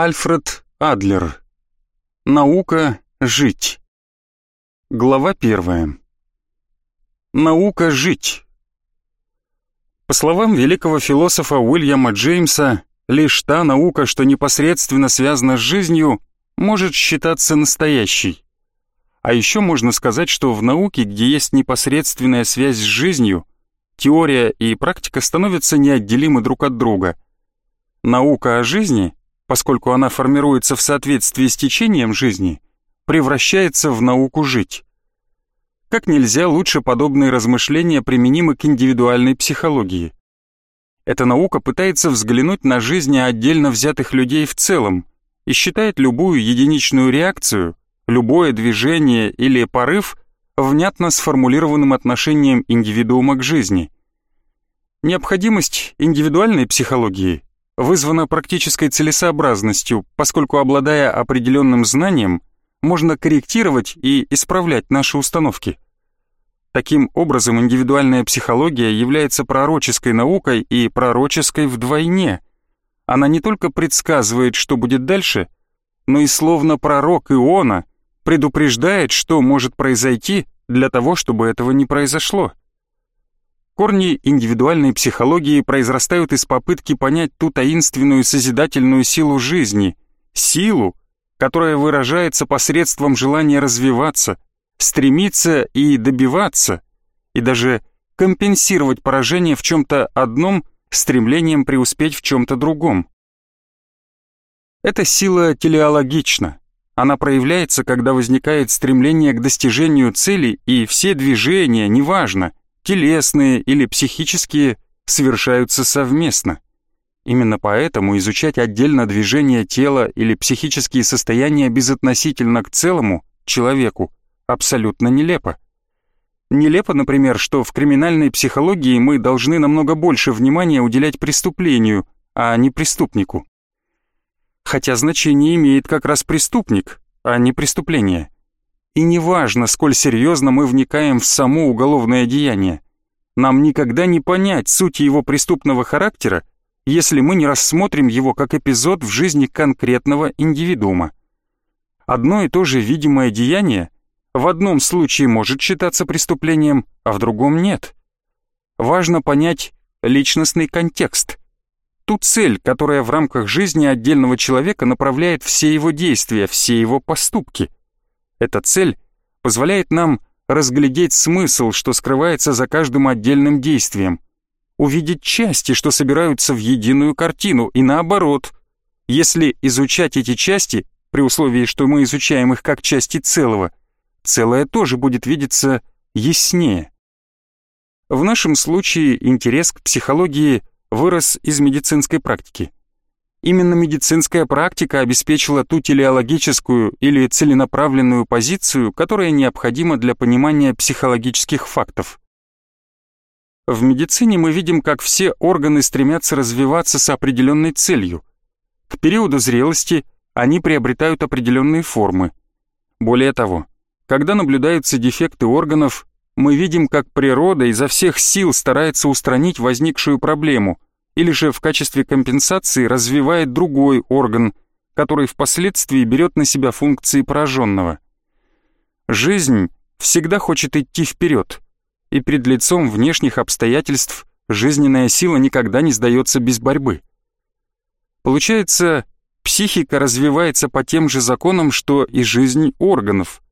Альфред Адлер. Наука жить. Глава первая. Наука жить. По словам великого философа Уильяма Джеймса, лишь та наука, что непосредственно связана с жизнью, может считаться настоящей. А еще можно сказать, что в науке, где есть непосредственная связь с жизнью, теория и практика становятся неотделимы друг от друга. Наука о жизни, поскольку она формируется в соответствии с течением жизни, превращается в науку жить. Как нельзя лучше подобные размышления применимы к индивидуальной психологии. Эта наука пытается взглянуть на жизни отдельно взятых людей в целом и считает любую единичную реакцию, любое движение или порыв внятно сформулированным отношением индивидуума к жизни. Необходимость индивидуальной психологии вызвана практической целесообразностью, поскольку, обладая определенным знанием, можно корректировать и исправлять наши установки. Таким образом, индивидуальная психология является пророческой наукой и пророческой вдвойне. Она не только предсказывает, что будет дальше, но и словно пророк Иона предупреждает, что может произойти для того, чтобы этого не произошло. Корни индивидуальной психологии произрастают из попытки понять ту таинственную созидательную силу жизни, силу, которая выражается посредством желания развиваться, стремиться и добиваться, и даже компенсировать поражение в чем-то одном стремлением преуспеть в чем-то другом. Эта сила телеологична, она проявляется, когда возникает стремление к достижению цели, и все движения, неважно, телесные или психические, совершаются совместно. Именно поэтому изучать отдельно движение тела или психические состояния безотносительно к целому, человеку, абсолютно нелепо. Нелепо, например, что в криминальной психологии мы должны намного больше внимания уделять преступлению, а не преступнику хотя значение имеет как раз преступник, а не преступление. И неважно, сколь серьезно мы вникаем в само уголовное деяние, нам никогда не понять суть его преступного характера, если мы не рассмотрим его как эпизод в жизни конкретного индивидуума. Одно и то же видимое деяние в одном случае может считаться преступлением, а в другом нет. Важно понять личностный контекст, ту цель, которая в рамках жизни отдельного человека направляет все его действия, все его поступки. Эта цель позволяет нам разглядеть смысл, что скрывается за каждым отдельным действием, увидеть части, что собираются в единую картину, и наоборот. Если изучать эти части, при условии, что мы изучаем их как части целого, целое тоже будет видеться яснее. В нашем случае интерес к психологии – вырос из медицинской практики. Именно медицинская практика обеспечила ту телеологическую или целенаправленную позицию, которая необходима для понимания психологических фактов. В медицине мы видим, как все органы стремятся развиваться с определенной целью. К периоду зрелости они приобретают определенные формы. Более того, когда наблюдаются дефекты органов, мы видим, как природа изо всех сил старается устранить возникшую проблему или же в качестве компенсации развивает другой орган, который впоследствии берет на себя функции пораженного. Жизнь всегда хочет идти вперед, и перед лицом внешних обстоятельств жизненная сила никогда не сдается без борьбы. Получается, психика развивается по тем же законам, что и жизнь органов –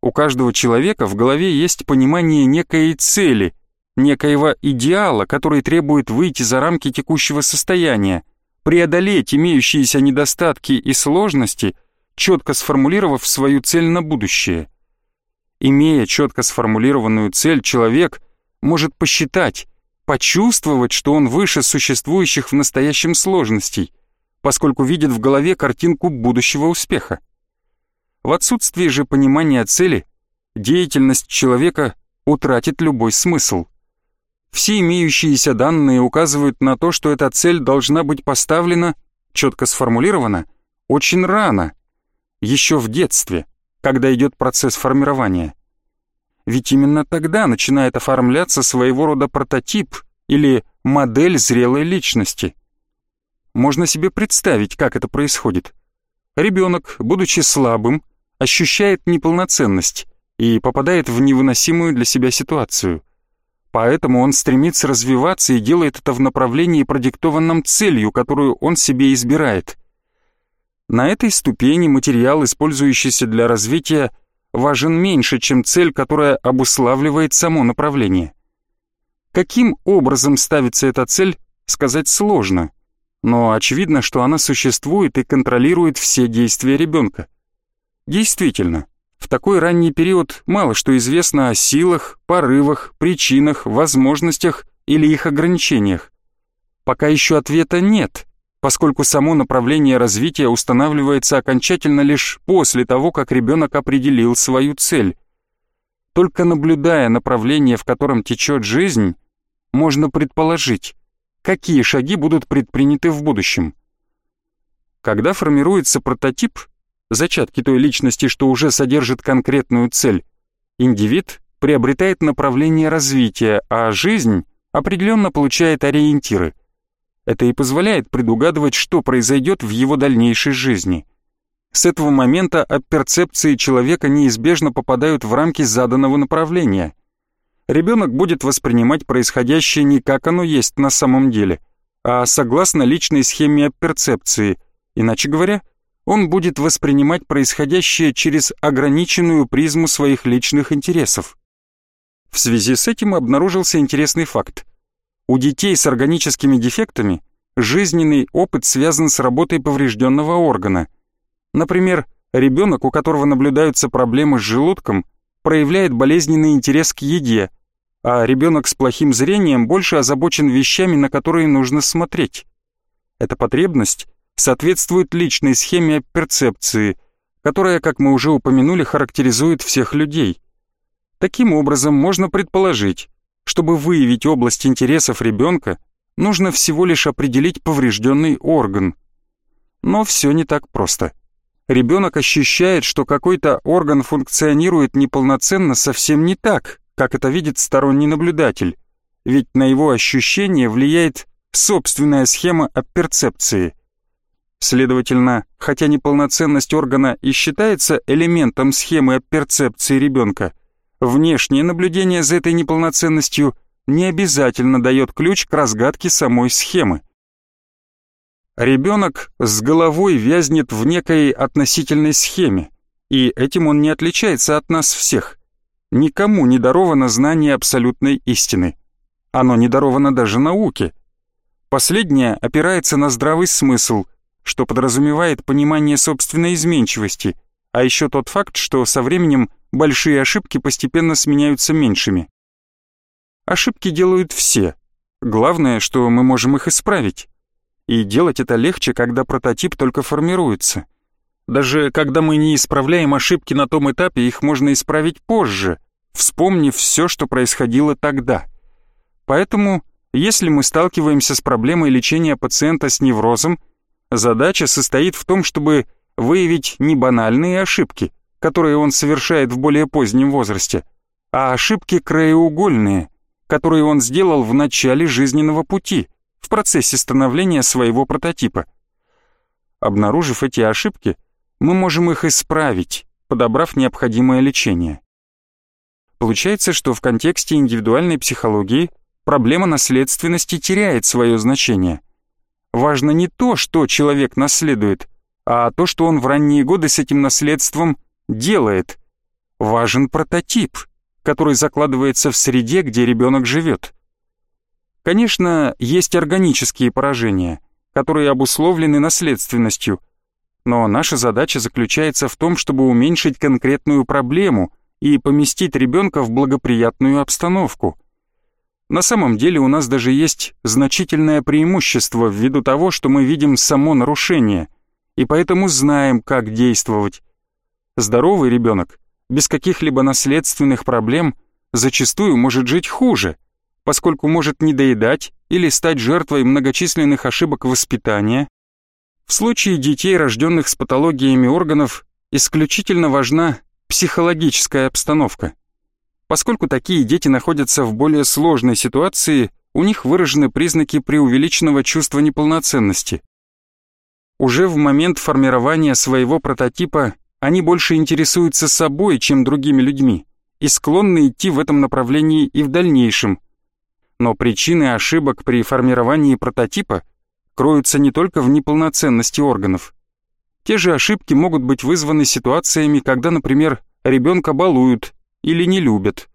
у каждого человека в голове есть понимание некой цели, некоего идеала, который требует выйти за рамки текущего состояния, преодолеть имеющиеся недостатки и сложности, четко сформулировав свою цель на будущее. Имея четко сформулированную цель, человек может посчитать, почувствовать, что он выше существующих в настоящем сложностей, поскольку видит в голове картинку будущего успеха. В отсутствии же понимания цели, деятельность человека утратит любой смысл. Все имеющиеся данные указывают на то, что эта цель должна быть поставлена, четко сформулирована, очень рано, еще в детстве, когда идет процесс формирования. Ведь именно тогда начинает оформляться своего рода прототип или модель зрелой личности. Можно себе представить, как это происходит. Ребенок, будучи слабым, ощущает неполноценность и попадает в невыносимую для себя ситуацию. Поэтому он стремится развиваться и делает это в направлении, продиктованном целью, которую он себе избирает. На этой ступени материал, использующийся для развития, важен меньше, чем цель, которая обуславливает само направление. Каким образом ставится эта цель, сказать сложно – но очевидно, что она существует и контролирует все действия ребенка. Действительно, в такой ранний период мало что известно о силах, порывах, причинах, возможностях или их ограничениях. Пока еще ответа нет, поскольку само направление развития устанавливается окончательно лишь после того, как ребенок определил свою цель. Только наблюдая направление, в котором течет жизнь, можно предположить, какие шаги будут предприняты в будущем. Когда формируется прототип, зачатки той личности, что уже содержит конкретную цель, индивид приобретает направление развития, а жизнь определенно получает ориентиры. Это и позволяет предугадывать, что произойдет в его дальнейшей жизни. С этого момента от перцепции человека неизбежно попадают в рамки заданного направления – ребенок будет воспринимать происходящее не как оно есть на самом деле, а согласно личной схеме перцепции, иначе говоря, он будет воспринимать происходящее через ограниченную призму своих личных интересов. В связи с этим обнаружился интересный факт. У детей с органическими дефектами жизненный опыт связан с работой поврежденного органа. Например, ребенок, у которого наблюдаются проблемы с желудком, проявляет болезненный интерес к еде, а ребенок с плохим зрением больше озабочен вещами, на которые нужно смотреть. Эта потребность соответствует личной схеме перцепции, которая, как мы уже упомянули, характеризует всех людей. Таким образом, можно предположить, чтобы выявить область интересов ребенка, нужно всего лишь определить поврежденный орган. Но все не так просто ребенок ощущает, что какой-то орган функционирует неполноценно совсем не так, как это видит сторонний наблюдатель, ведь на его ощущение влияет собственная схема перцепции. Следовательно, хотя неполноценность органа и считается элементом схемы перцепции ребенка, внешнее наблюдение за этой неполноценностью не обязательно дает ключ к разгадке самой схемы. Ребенок с головой вязнет в некой относительной схеме, и этим он не отличается от нас всех. Никому не даровано знание абсолютной истины. Оно не даровано даже науке. Последнее опирается на здравый смысл, что подразумевает понимание собственной изменчивости, а еще тот факт, что со временем большие ошибки постепенно сменяются меньшими. Ошибки делают все. Главное, что мы можем их исправить. И делать это легче, когда прототип только формируется. Даже когда мы не исправляем ошибки на том этапе, их можно исправить позже, вспомнив все, что происходило тогда. Поэтому, если мы сталкиваемся с проблемой лечения пациента с неврозом, задача состоит в том, чтобы выявить не банальные ошибки, которые он совершает в более позднем возрасте, а ошибки краеугольные, которые он сделал в начале жизненного пути – в процессе становления своего прототипа. Обнаружив эти ошибки, мы можем их исправить, подобрав необходимое лечение. Получается, что в контексте индивидуальной психологии проблема наследственности теряет свое значение. Важно не то, что человек наследует, а то, что он в ранние годы с этим наследством делает. Важен прототип, который закладывается в среде, где ребенок живет. Конечно, есть органические поражения, которые обусловлены наследственностью, но наша задача заключается в том, чтобы уменьшить конкретную проблему и поместить ребенка в благоприятную обстановку. На самом деле у нас даже есть значительное преимущество ввиду того, что мы видим само нарушение, и поэтому знаем, как действовать. Здоровый ребенок без каких-либо наследственных проблем зачастую может жить хуже – поскольку может недоедать или стать жертвой многочисленных ошибок воспитания. В случае детей, рожденных с патологиями органов, исключительно важна психологическая обстановка. Поскольку такие дети находятся в более сложной ситуации, у них выражены признаки преувеличенного чувства неполноценности, Уже в момент формирования своего прототипа они больше интересуются собой, чем другими людьми, и склонны идти в этом направлении и в дальнейшем. Но причины ошибок при формировании прототипа кроются не только в неполноценности органов. Те же ошибки могут быть вызваны ситуациями, когда, например, ребенка балуют или не любят.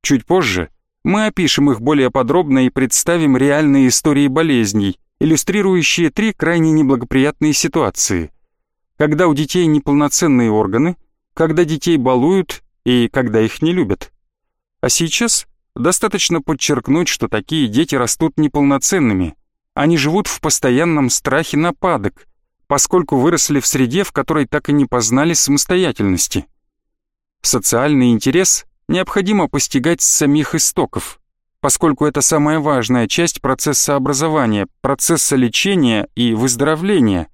Чуть позже мы опишем их более подробно и представим реальные истории болезней, иллюстрирующие три крайне неблагоприятные ситуации. Когда у детей неполноценные органы, когда детей балуют и когда их не любят. А сейчас достаточно подчеркнуть, что такие дети растут неполноценными. Они живут в постоянном страхе нападок, поскольку выросли в среде, в которой так и не познали самостоятельности. Социальный интерес необходимо постигать с самих истоков поскольку это самая важная часть процесса образования, процесса лечения и выздоровления.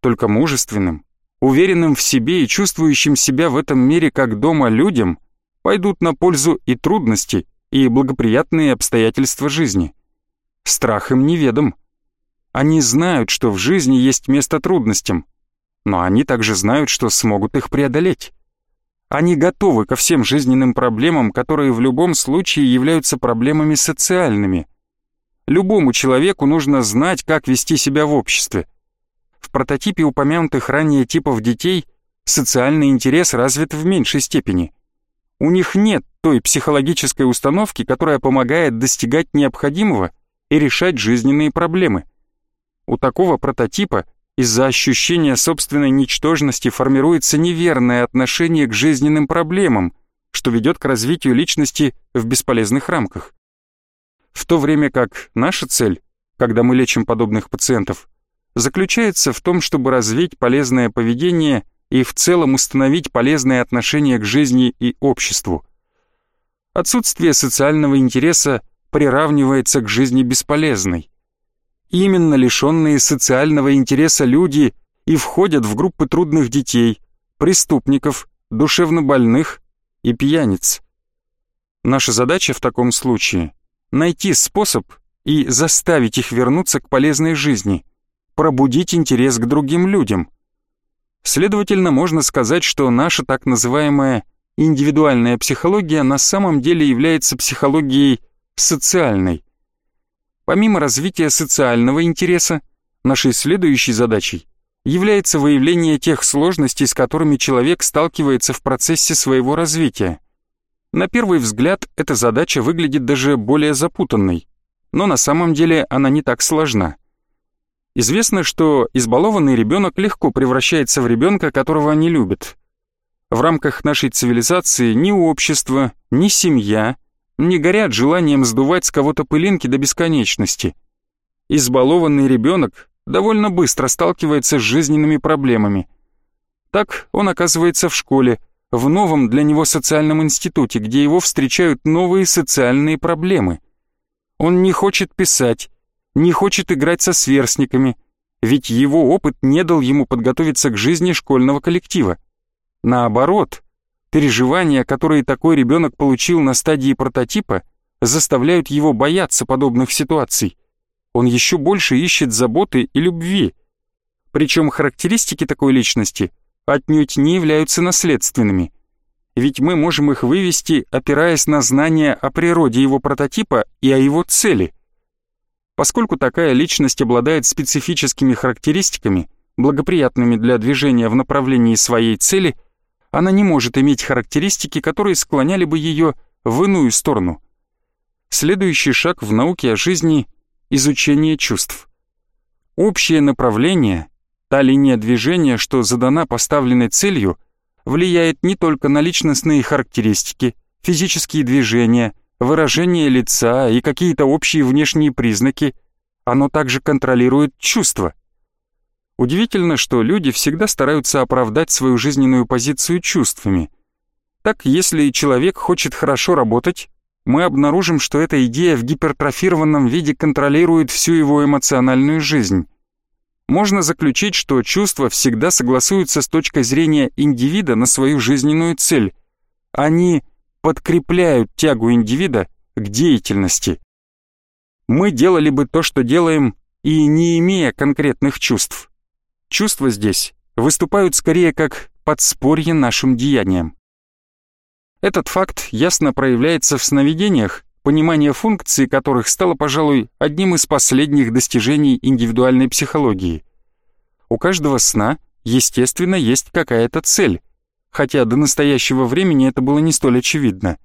Только мужественным, уверенным в себе и чувствующим себя в этом мире как дома людям пойдут на пользу и трудности, и благоприятные обстоятельства жизни. Страх им неведом. Они знают, что в жизни есть место трудностям, но они также знают, что смогут их преодолеть. Они готовы ко всем жизненным проблемам, которые в любом случае являются проблемами социальными. Любому человеку нужно знать, как вести себя в обществе. В прототипе упомянутых ранее типов детей социальный интерес развит в меньшей степени. У них нет той психологической установки, которая помогает достигать необходимого и решать жизненные проблемы. У такого прототипа из-за ощущения собственной ничтожности формируется неверное отношение к жизненным проблемам, что ведет к развитию личности в бесполезных рамках. В то время как наша цель, когда мы лечим подобных пациентов, заключается в том, чтобы развить полезное поведение и в целом установить полезное отношение к жизни и обществу. Отсутствие социального интереса приравнивается к жизни бесполезной. Именно лишенные социального интереса люди и входят в группы трудных детей, преступников, душевнобольных и пьяниц. Наша задача в таком случае — найти способ и заставить их вернуться к полезной жизни, пробудить интерес к другим людям. Следовательно, можно сказать, что наша так называемая индивидуальная психология на самом деле является психологией социальной. Помимо развития социального интереса, нашей следующей задачей является выявление тех сложностей, с которыми человек сталкивается в процессе своего развития. На первый взгляд эта задача выглядит даже более запутанной, но на самом деле она не так сложна. Известно, что избалованный ребенок легко превращается в ребенка, которого они любят. В рамках нашей цивилизации ни общество, ни семья, не горят желанием сдувать с кого-то пылинки до бесконечности. Избалованный ребенок довольно быстро сталкивается с жизненными проблемами. Так он оказывается в школе, в новом для него социальном институте, где его встречают новые социальные проблемы. Он не хочет писать, не хочет играть со сверстниками, ведь его опыт не дал ему подготовиться к жизни школьного коллектива. Наоборот, Переживания, которые такой ребенок получил на стадии прототипа, заставляют его бояться подобных ситуаций. Он еще больше ищет заботы и любви. Причем характеристики такой личности отнюдь не являются наследственными. Ведь мы можем их вывести, опираясь на знания о природе его прототипа и о его цели. Поскольку такая личность обладает специфическими характеристиками, благоприятными для движения в направлении своей цели – она не может иметь характеристики, которые склоняли бы ее в иную сторону. Следующий шаг в науке о жизни — изучение чувств. Общее направление, та линия движения, что задана поставленной целью, влияет не только на личностные характеристики, физические движения, выражение лица и какие-то общие внешние признаки, оно также контролирует чувства — Удивительно, что люди всегда стараются оправдать свою жизненную позицию чувствами. Так, если человек хочет хорошо работать, мы обнаружим, что эта идея в гипертрофированном виде контролирует всю его эмоциональную жизнь. Можно заключить, что чувства всегда согласуются с точки зрения индивида на свою жизненную цель. Они подкрепляют тягу индивида к деятельности. Мы делали бы то, что делаем, и не имея конкретных чувств чувства здесь выступают скорее как подспорье нашим деяниям. Этот факт ясно проявляется в сновидениях, понимание функции которых стало, пожалуй, одним из последних достижений индивидуальной психологии. У каждого сна, естественно, есть какая-то цель, хотя до настоящего времени это было не столь очевидно.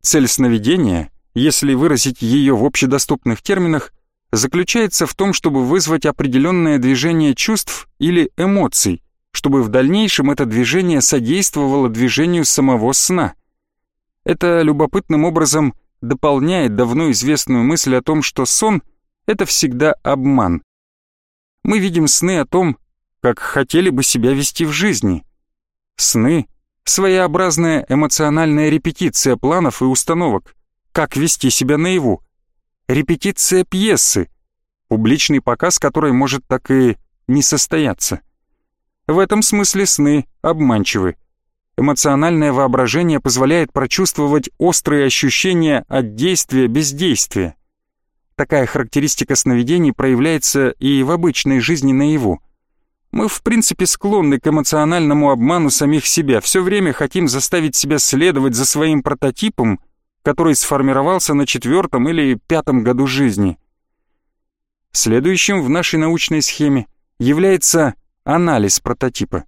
Цель сновидения, если выразить ее в общедоступных терминах, заключается в том, чтобы вызвать определенное движение чувств или эмоций, чтобы в дальнейшем это движение содействовало движению самого сна. Это любопытным образом дополняет давно известную мысль о том, что сон — это всегда обман. Мы видим сны о том, как хотели бы себя вести в жизни. Сны — своеобразная эмоциональная репетиция планов и установок, как вести себя наяву. Репетиция пьесы, публичный показ которой может так и не состояться. В этом смысле сны обманчивы. Эмоциональное воображение позволяет прочувствовать острые ощущения от действия без действия. Такая характеристика сновидений проявляется и в обычной жизни наяву. Мы в принципе склонны к эмоциональному обману самих себя, все время хотим заставить себя следовать за своим прототипом, который сформировался на четвертом или пятом году жизни. Следующим в нашей научной схеме является анализ прототипа.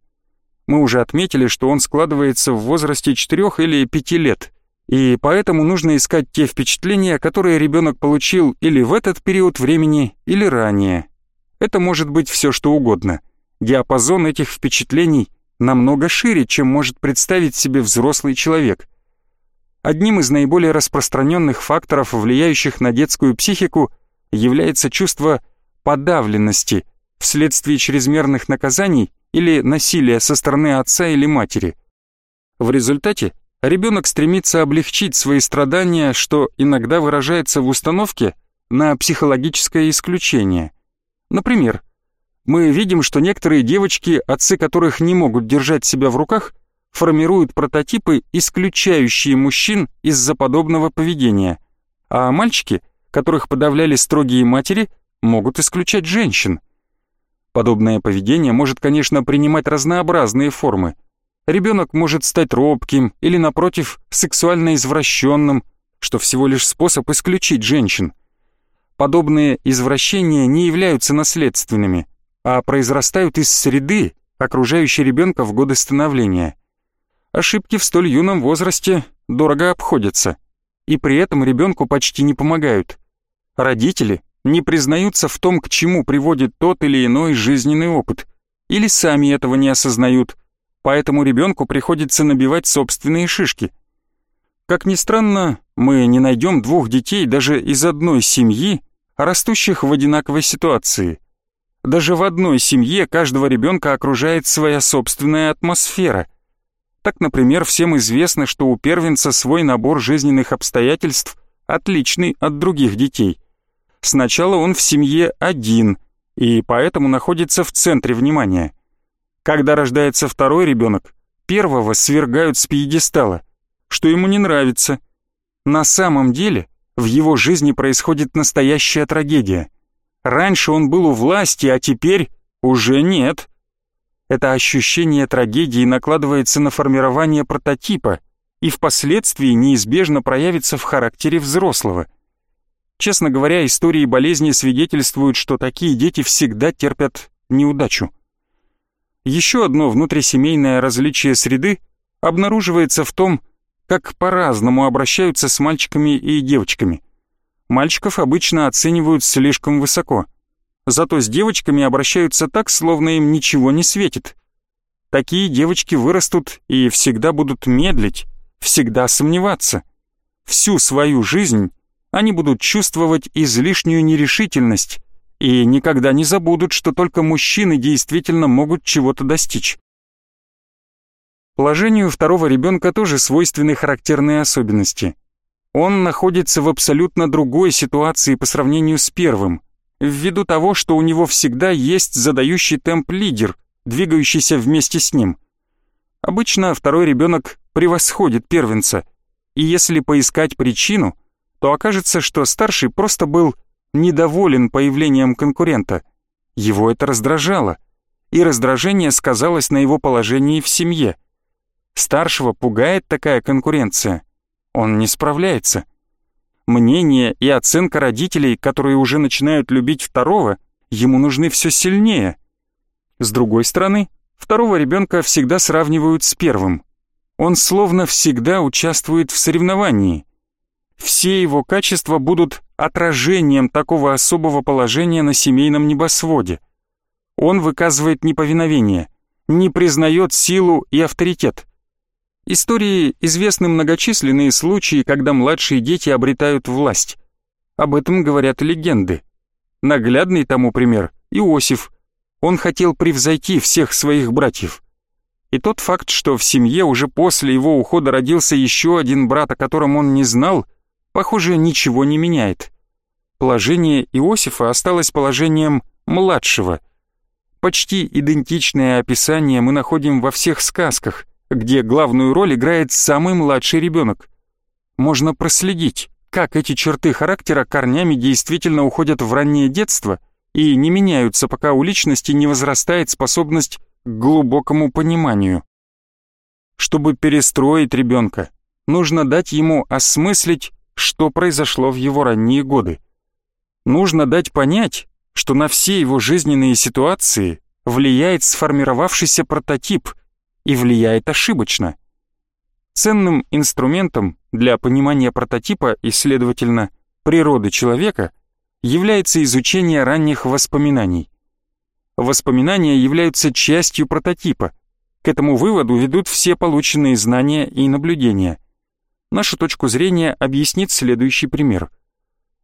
Мы уже отметили, что он складывается в возрасте 4 или 5 лет, и поэтому нужно искать те впечатления, которые ребенок получил или в этот период времени, или ранее. Это может быть все что угодно. Диапазон этих впечатлений намного шире, чем может представить себе взрослый человек. Одним из наиболее распространенных факторов, влияющих на детскую психику, является чувство подавленности вследствие чрезмерных наказаний или насилия со стороны отца или матери. В результате ребенок стремится облегчить свои страдания, что иногда выражается в установке на психологическое исключение. Например, мы видим, что некоторые девочки, отцы которых не могут держать себя в руках, формируют прототипы, исключающие мужчин из-за подобного поведения, а мальчики, которых подавляли строгие матери, могут исключать женщин. Подобное поведение может, конечно, принимать разнообразные формы. Ребенок может стать робким или, напротив, сексуально извращенным, что всего лишь способ исключить женщин. Подобные извращения не являются наследственными, а произрастают из среды, окружающей ребенка в годы становления. Ошибки в столь юном возрасте дорого обходятся, и при этом ребенку почти не помогают. Родители не признаются в том, к чему приводит тот или иной жизненный опыт, или сами этого не осознают, поэтому ребенку приходится набивать собственные шишки. Как ни странно, мы не найдем двух детей даже из одной семьи, растущих в одинаковой ситуации. Даже в одной семье каждого ребенка окружает своя собственная атмосфера. Так, например, всем известно, что у первенца свой набор жизненных обстоятельств отличный от других детей. Сначала он в семье один, и поэтому находится в центре внимания. Когда рождается второй ребенок, первого свергают с пьедестала, что ему не нравится. На самом деле в его жизни происходит настоящая трагедия. Раньше он был у власти, а теперь уже нет. Это ощущение трагедии накладывается на формирование прототипа и впоследствии неизбежно проявится в характере взрослого – Честно говоря, истории болезни свидетельствуют, что такие дети всегда терпят неудачу. Еще одно внутрисемейное различие среды обнаруживается в том, как по-разному обращаются с мальчиками и девочками. Мальчиков обычно оценивают слишком высоко, зато с девочками обращаются так, словно им ничего не светит. Такие девочки вырастут и всегда будут медлить, всегда сомневаться. Всю свою жизнь они будут чувствовать излишнюю нерешительность и никогда не забудут, что только мужчины действительно могут чего-то достичь. Положению второго ребенка тоже свойственны характерные особенности. Он находится в абсолютно другой ситуации по сравнению с первым, ввиду того, что у него всегда есть задающий темп лидер, двигающийся вместе с ним. Обычно второй ребенок превосходит первенца, и если поискать причину – то окажется, что старший просто был недоволен появлением конкурента. Его это раздражало. и раздражение сказалось на его положении в семье. Старшего пугает такая конкуренция. Он не справляется. Мнение и оценка родителей, которые уже начинают любить второго, ему нужны все сильнее. С другой стороны, второго ребенка всегда сравнивают с первым. Он словно всегда участвует в соревновании. Все его качества будут отражением такого особого положения на семейном небосводе. Он выказывает неповиновение, не признает силу и авторитет. Истории известны многочисленные случаи, когда младшие дети обретают власть. Об этом говорят легенды. Наглядный тому пример – Иосиф. Он хотел превзойти всех своих братьев. И тот факт, что в семье уже после его ухода родился еще один брат, о котором он не знал, похоже, ничего не меняет. Положение Иосифа осталось положением младшего. Почти идентичное описание мы находим во всех сказках – где главную роль играет самый младший ребенок. Можно проследить, как эти черты характера корнями действительно уходят в раннее детство и не меняются, пока у личности не возрастает способность к глубокому пониманию. Чтобы перестроить ребенка, нужно дать ему осмыслить, что произошло в его ранние годы. Нужно дать понять, что на все его жизненные ситуации влияет сформировавшийся прототип – и влияет ошибочно. Ценным инструментом для понимания прототипа и, следовательно, природы человека является изучение ранних воспоминаний. Воспоминания являются частью прототипа. К этому выводу ведут все полученные знания и наблюдения. Нашу точку зрения объяснит следующий пример.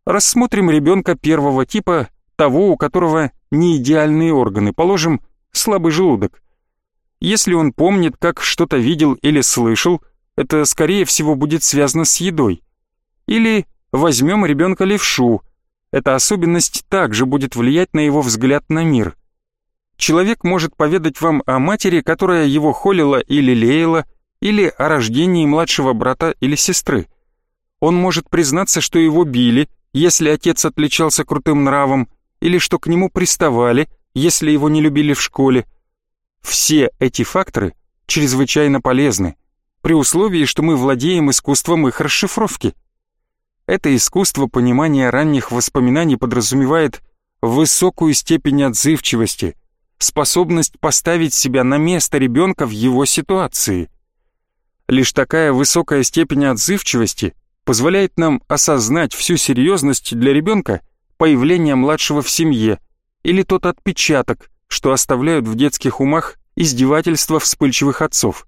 Рассмотрим ребенка первого типа, того, у которого не идеальные органы, положим, слабый желудок – если он помнит, как что-то видел или слышал, это скорее всего будет связано с едой. Или возьмем ребенка левшу. Эта особенность также будет влиять на его взгляд на мир. Человек может поведать вам о матери, которая его холила или леяла, или о рождении младшего брата или сестры. Он может признаться, что его били, если отец отличался крутым нравом, или что к нему приставали, если его не любили в школе, все эти факторы чрезвычайно полезны, при условии, что мы владеем искусством их расшифровки. Это искусство понимания ранних воспоминаний подразумевает высокую степень отзывчивости, способность поставить себя на место ребенка в его ситуации. Лишь такая высокая степень отзывчивости позволяет нам осознать всю серьезность для ребенка появления младшего в семье или тот отпечаток, что оставляют в детских умах издевательства вспыльчивых отцов.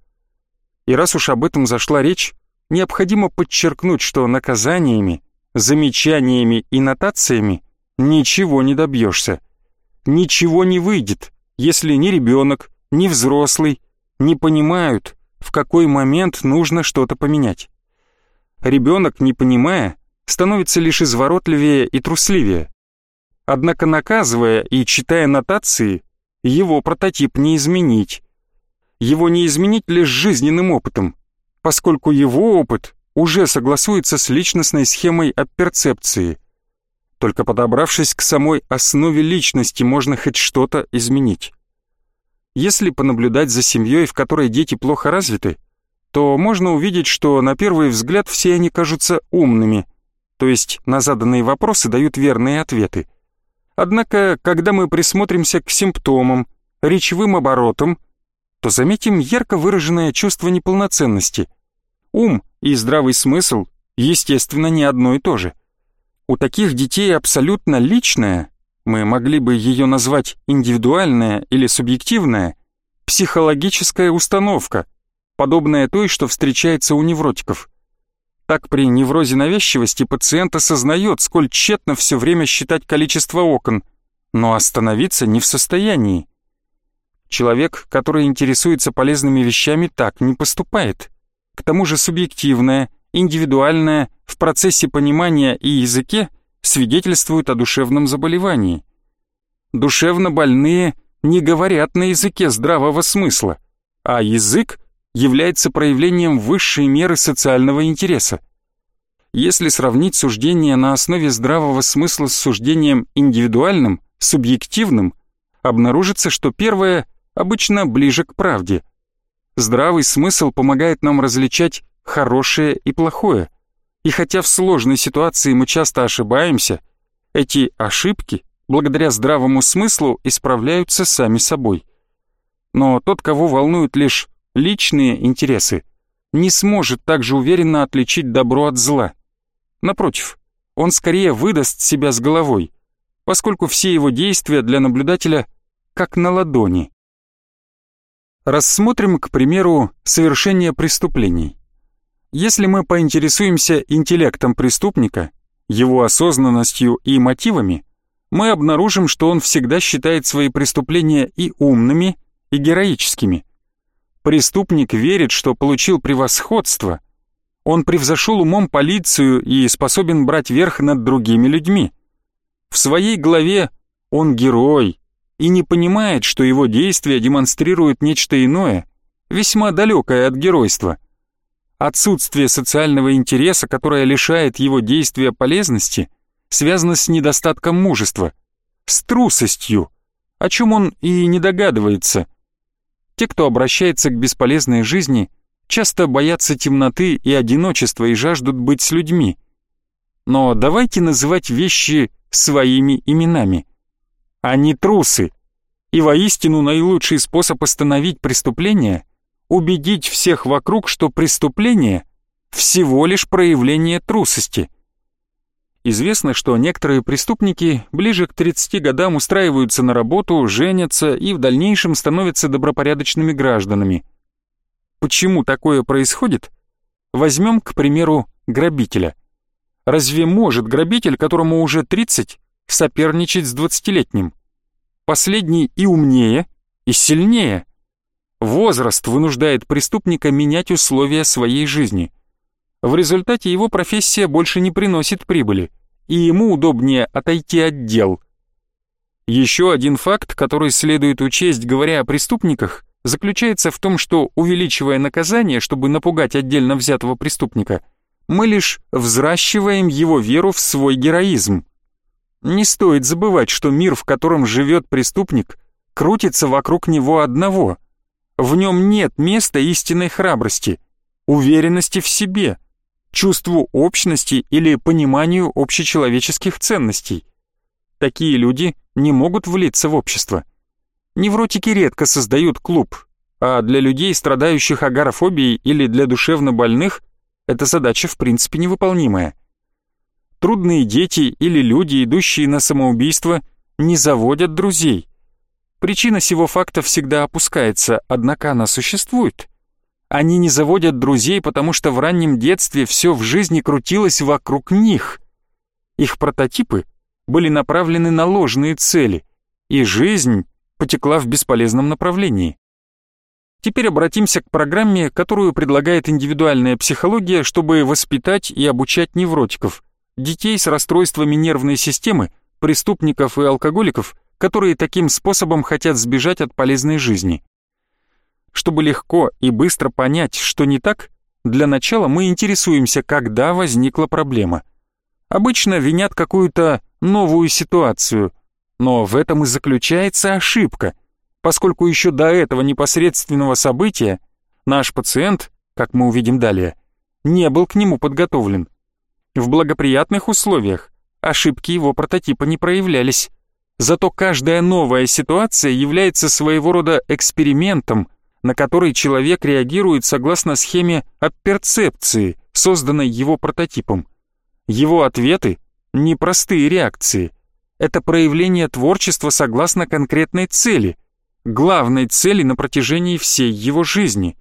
И раз уж об этом зашла речь, необходимо подчеркнуть, что наказаниями, замечаниями и нотациями ничего не добьешься. Ничего не выйдет, если ни ребенок, ни взрослый не понимают, в какой момент нужно что-то поменять. Ребенок, не понимая, становится лишь изворотливее и трусливее. Однако наказывая и читая нотации, его прототип не изменить. Его не изменить лишь жизненным опытом, поскольку его опыт уже согласуется с личностной схемой апперцепции. Только подобравшись к самой основе личности, можно хоть что-то изменить. Если понаблюдать за семьей, в которой дети плохо развиты, то можно увидеть, что на первый взгляд все они кажутся умными, то есть на заданные вопросы дают верные ответы. Однако, когда мы присмотримся к симптомам, речевым оборотам, то заметим ярко выраженное чувство неполноценности. Ум и здравый смысл, естественно, не одно и то же. У таких детей абсолютно личное, мы могли бы ее назвать индивидуальная или субъективная, психологическая установка, подобная той, что встречается у невротиков. Так при неврозе навязчивости пациент осознает, сколь тщетно все время считать количество окон, но остановиться не в состоянии. Человек, который интересуется полезными вещами, так не поступает. К тому же субъективное, индивидуальное в процессе понимания и языке свидетельствует о душевном заболевании. Душевно больные не говорят на языке здравого смысла, а язык является проявлением высшей меры социального интереса. Если сравнить суждение на основе здравого смысла с суждением индивидуальным, субъективным, обнаружится, что первое обычно ближе к правде. Здравый смысл помогает нам различать хорошее и плохое. И хотя в сложной ситуации мы часто ошибаемся, эти ошибки, благодаря здравому смыслу, исправляются сами собой. Но тот, кого волнуют лишь личные интересы, не сможет также уверенно отличить добро от зла. Напротив, он скорее выдаст себя с головой, поскольку все его действия для наблюдателя как на ладони. Рассмотрим, к примеру, совершение преступлений. Если мы поинтересуемся интеллектом преступника, его осознанностью и мотивами, мы обнаружим, что он всегда считает свои преступления и умными, и героическими. Преступник верит, что получил превосходство. Он превзошел умом полицию и способен брать верх над другими людьми. В своей голове он герой и не понимает, что его действия демонстрируют нечто иное, весьма далекое от геройства. Отсутствие социального интереса, которое лишает его действия полезности, связано с недостатком мужества, с трусостью, о чем он и не догадывается. Те, кто обращается к бесполезной жизни, часто боятся темноты и одиночества и жаждут быть с людьми. Но давайте называть вещи своими именами. Они трусы. И воистину наилучший способ остановить преступление убедить всех вокруг, что преступление всего лишь проявление трусости. Известно, что некоторые преступники ближе к 30 годам устраиваются на работу, женятся и в дальнейшем становятся добропорядочными гражданами. Почему такое происходит? Возьмем, к примеру, грабителя. Разве может грабитель, которому уже 30, соперничать с 20-летним? Последний и умнее, и сильнее – Возраст вынуждает преступника менять условия своей жизни. В результате его профессия больше не приносит прибыли, и ему удобнее отойти от дел. Еще один факт, который следует учесть, говоря о преступниках, заключается в том, что, увеличивая наказание, чтобы напугать отдельно взятого преступника, мы лишь взращиваем его веру в свой героизм. Не стоит забывать, что мир, в котором живет преступник, крутится вокруг него одного – в нем нет места истинной храбрости, уверенности в себе, чувству общности или пониманию общечеловеческих ценностей. Такие люди не могут влиться в общество. Невротики редко создают клуб, а для людей, страдающих агорафобией или для душевно больных, эта задача в принципе невыполнимая. Трудные дети или люди, идущие на самоубийство, не заводят друзей. Причина сего факта всегда опускается, однако она существует. Они не заводят друзей, потому что в раннем детстве все в жизни крутилось вокруг них. Их прототипы были направлены на ложные цели, и жизнь потекла в бесполезном направлении. Теперь обратимся к программе, которую предлагает индивидуальная психология, чтобы воспитать и обучать невротиков, детей с расстройствами нервной системы, преступников и алкоголиков, которые таким способом хотят сбежать от полезной жизни. Чтобы легко и быстро понять, что не так, для начала мы интересуемся, когда возникла проблема. Обычно винят какую-то новую ситуацию, но в этом и заключается ошибка, поскольку еще до этого непосредственного события наш пациент, как мы увидим далее, не был к нему подготовлен. В благоприятных условиях ошибки его прототипа не проявлялись, Зато каждая новая ситуация является своего рода экспериментом, на который человек реагирует согласно схеме апперцепции, созданной его прототипом. Его ответы — непростые реакции. Это проявление творчества согласно конкретной цели, главной цели на протяжении всей его жизни.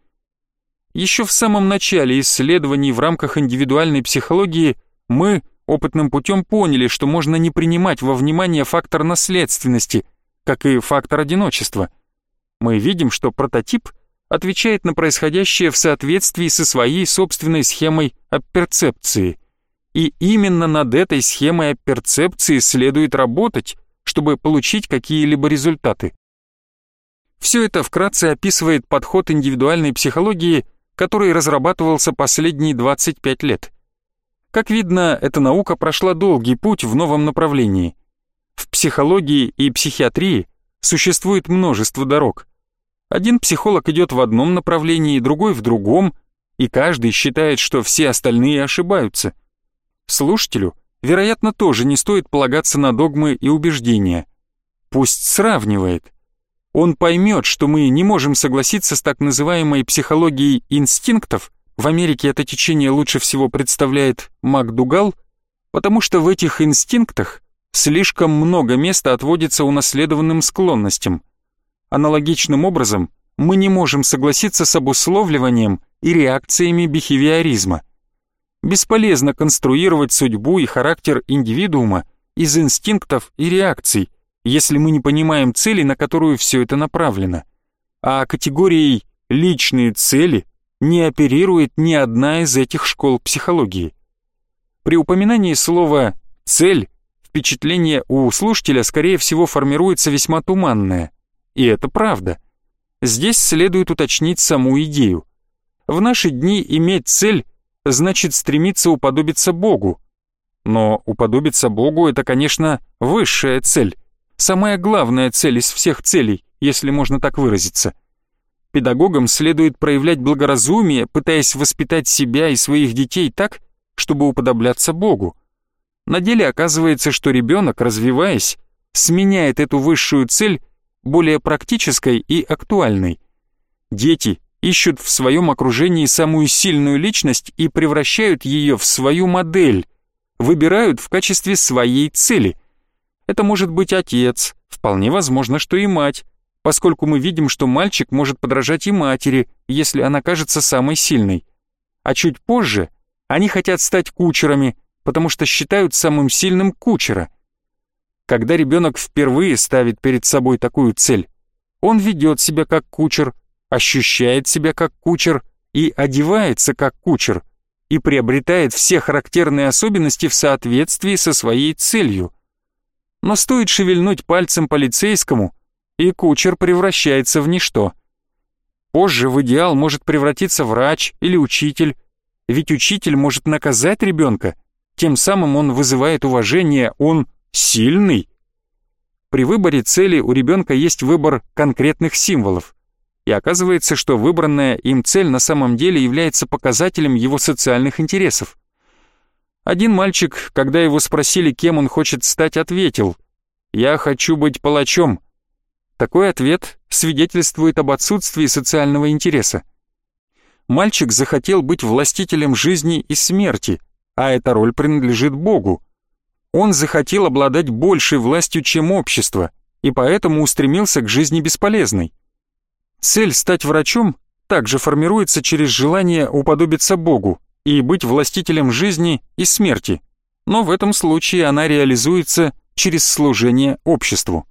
Еще в самом начале исследований в рамках индивидуальной психологии мы опытным путем поняли, что можно не принимать во внимание фактор наследственности, как и фактор одиночества. Мы видим, что прототип отвечает на происходящее в соответствии со своей собственной схемой апперцепции. И именно над этой схемой апперцепции следует работать, чтобы получить какие-либо результаты. Все это вкратце описывает подход индивидуальной психологии, который разрабатывался последние 25 лет. Как видно, эта наука прошла долгий путь в новом направлении. В психологии и психиатрии существует множество дорог. Один психолог идет в одном направлении, другой в другом, и каждый считает, что все остальные ошибаются. Слушателю, вероятно, тоже не стоит полагаться на догмы и убеждения. Пусть сравнивает. Он поймет, что мы не можем согласиться с так называемой психологией инстинктов, в Америке это течение лучше всего представляет МакДугал, потому что в этих инстинктах слишком много места отводится унаследованным склонностям. Аналогичным образом мы не можем согласиться с обусловливанием и реакциями бихевиоризма. Бесполезно конструировать судьбу и характер индивидуума из инстинктов и реакций, если мы не понимаем цели, на которую все это направлено. А категорией «личные цели» не оперирует ни одна из этих школ психологии. При упоминании слова «цель» впечатление у слушателя, скорее всего, формируется весьма туманное. И это правда. Здесь следует уточнить саму идею. В наши дни иметь цель значит стремиться уподобиться Богу. Но уподобиться Богу — это, конечно, высшая цель, самая главная цель из всех целей, если можно так выразиться. Педагогам следует проявлять благоразумие, пытаясь воспитать себя и своих детей так, чтобы уподобляться Богу. На деле оказывается, что ребенок, развиваясь, сменяет эту высшую цель более практической и актуальной. Дети ищут в своем окружении самую сильную личность и превращают ее в свою модель, выбирают в качестве своей цели. Это может быть отец, вполне возможно, что и мать, поскольку мы видим, что мальчик может подражать и матери, если она кажется самой сильной. А чуть позже они хотят стать кучерами, потому что считают самым сильным кучера. Когда ребенок впервые ставит перед собой такую цель, он ведет себя как кучер, ощущает себя как кучер и одевается как кучер, и приобретает все характерные особенности в соответствии со своей целью. Но стоит шевельнуть пальцем полицейскому – и кучер превращается в ничто. Позже в идеал может превратиться врач или учитель, ведь учитель может наказать ребенка, тем самым он вызывает уважение, он сильный. При выборе цели у ребенка есть выбор конкретных символов, и оказывается, что выбранная им цель на самом деле является показателем его социальных интересов. Один мальчик, когда его спросили, кем он хочет стать, ответил «Я хочу быть палачом», такой ответ свидетельствует об отсутствии социального интереса. Мальчик захотел быть властителем жизни и смерти, а эта роль принадлежит Богу. Он захотел обладать большей властью, чем общество, и поэтому устремился к жизни бесполезной. Цель стать врачом также формируется через желание уподобиться Богу и быть властителем жизни и смерти, но в этом случае она реализуется через служение обществу.